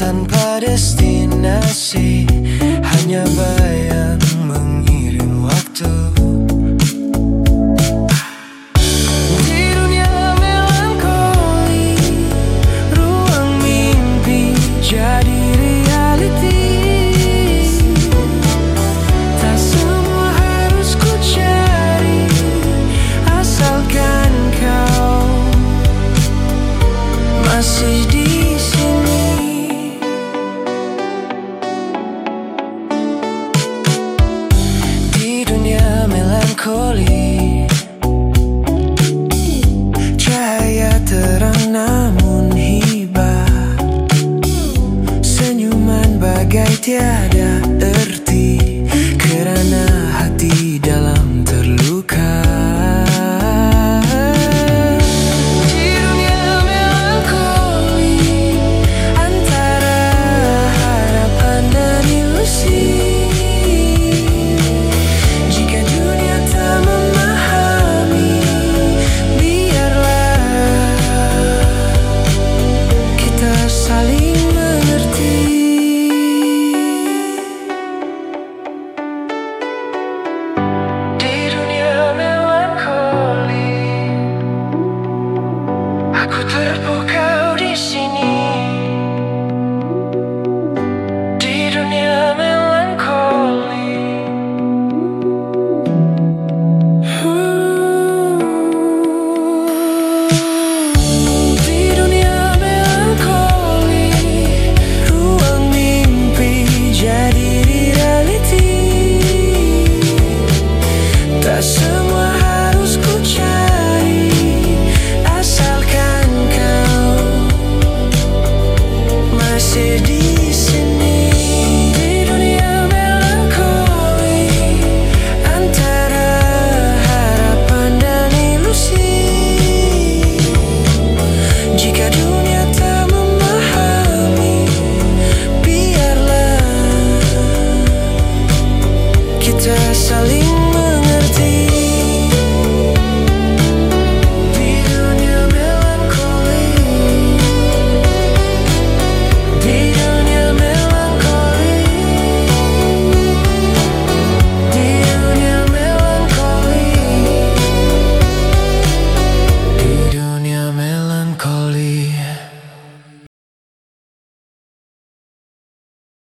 tanpa destinasi hanya ber dunia melankoli. Cahaya terang terpukau di sini.